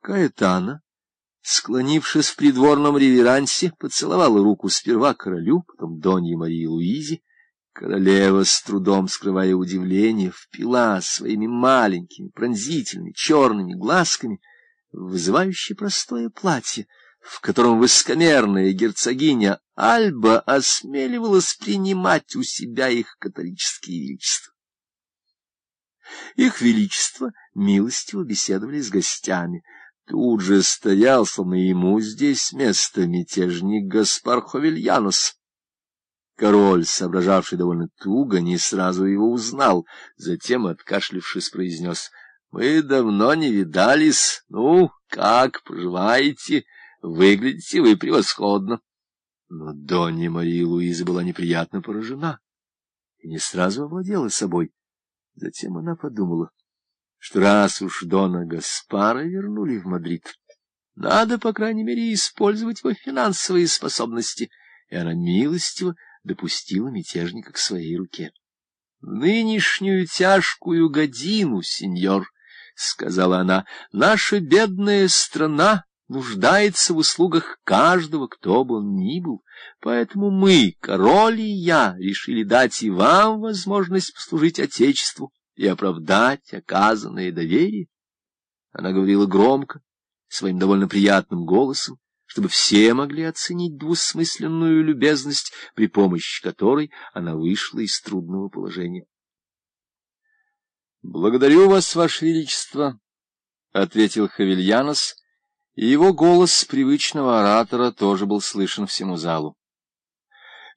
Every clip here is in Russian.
Каэтана, склонившись в придворном реверансе, поцеловала руку сперва королю, потом Донье Марии Луизе. Королева, с трудом скрывая удивление, впила своими маленькими, пронзительными, черными глазками вызывающее простое платье, в котором высокомерная герцогиня Альба осмеливалась принимать у себя их католические величества. Их величество милостиво беседовали с гостями. Тут же стоял, словно ему здесь место, мятежник Гаспар Ховельянос. Король, соображавший довольно туго, не сразу его узнал, затем, откашлившись, произнес — мы давно не видались. Ну, как поживаете? Выглядите вы превосходно. Но Донья Мария Луиза была неприятно поражена и не сразу овладела собой. Затем она подумала, что раз уж Дона Гаспара вернули в Мадрид, надо, по крайней мере, использовать его финансовые способности, и она милостиво допустила мятежника к своей руке. — В нынешнюю тяжкую годину, сеньор, — сказала она, — наша бедная страна нуждается в услугах каждого, кто бы он ни был. Поэтому мы, король и я, решили дать и вам возможность послужить Отечеству и оправдать оказанное доверие. Она говорила громко, своим довольно приятным голосом, чтобы все могли оценить двусмысленную любезность, при помощи которой она вышла из трудного положения. — Благодарю вас, Ваше Величество, — ответил Хавильянос, и его голос привычного оратора тоже был слышен всему залу. —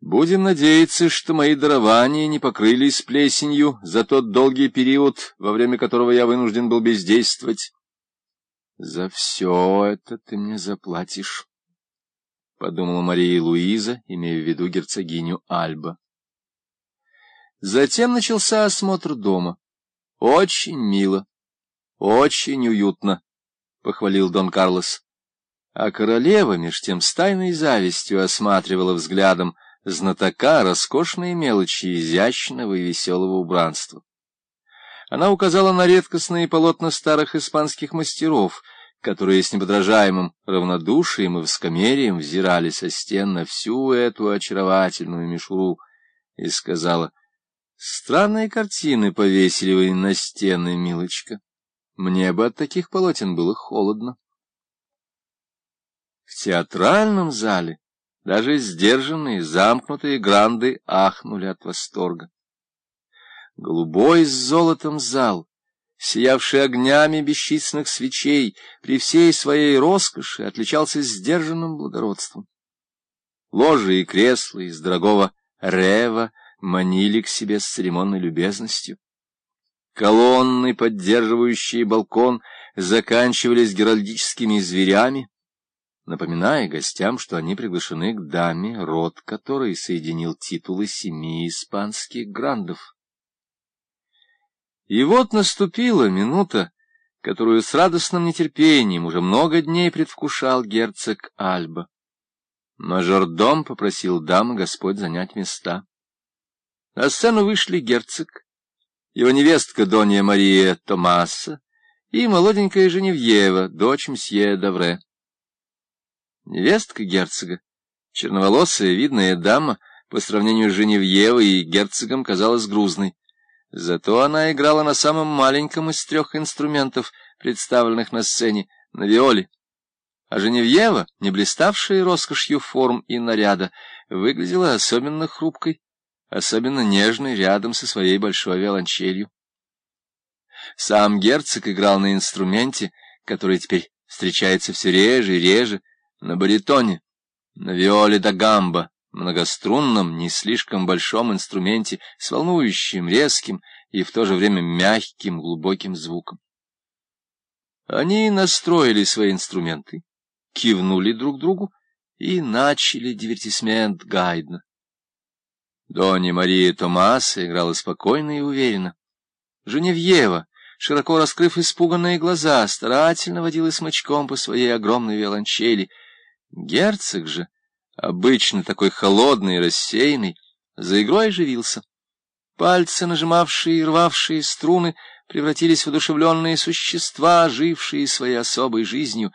Будем надеяться, что мои дарования не покрылись плесенью за тот долгий период, во время которого я вынужден был бездействовать. — За все это ты мне заплатишь, — подумала Мария Луиза, имея в виду герцогиню Альба. Затем начался осмотр дома. Очень мило, очень уютно, — похвалил Дон Карлос. А королева меж тем с тайной завистью осматривала взглядом знатока роскошные мелочи изящного и веселого убранства. Она указала на редкостные полотна старых испанских мастеров, которые с неподражаемым равнодушием и вскомерием взирали со стен на всю эту очаровательную мишуру, и сказала — Странные картины повесили вы на стены, милочка. Мне бы от таких полотен было холодно. В театральном зале даже сдержанные, замкнутые гранды ахнули от восторга. Голубой с золотом зал, сиявший огнями бесчисленных свечей, при всей своей роскоши отличался сдержанным благородством. Ложи и кресла из дорогого рева манили к себе с церемонной любезностью. Колонны, поддерживающие балкон, заканчивались геральдическими зверями, напоминая гостям, что они приглашены к даме, род которой соединил титулы семи испанских грандов. И вот наступила минута, которую с радостным нетерпением уже много дней предвкушал герцог Альба. Мажордом попросил дамы Господь занять места. На сцену вышли герцог, его невестка Донья Мария Томаса и молоденькая Женевьева, дочь мсье Давре. Невестка герцога, черноволосая видная дама, по сравнению с Женевьевой и герцогом казалась грузной. Зато она играла на самом маленьком из трех инструментов, представленных на сцене, на виоле. А Женевьева, не блиставшая роскошью форм и наряда, выглядела особенно хрупкой особенно нежный рядом со своей большой виолончелью. Сам герцог играл на инструменте, который теперь встречается все реже и реже, на баритоне, на виоле да гамба, многострунном, не слишком большом инструменте с волнующим, резким и в то же время мягким, глубоким звуком. Они настроили свои инструменты, кивнули друг другу и начали дивертисмент Гайдна. Донья Мария Томаса играла спокойно и уверенно. Женевьева, широко раскрыв испуганные глаза, старательно водила смычком по своей огромной виолончели. Герцог же, обычно такой холодный и рассеянный, за игрой оживился. Пальцы, нажимавшие и рвавшие струны, превратились в одушевленные существа, жившие своей особой жизнью,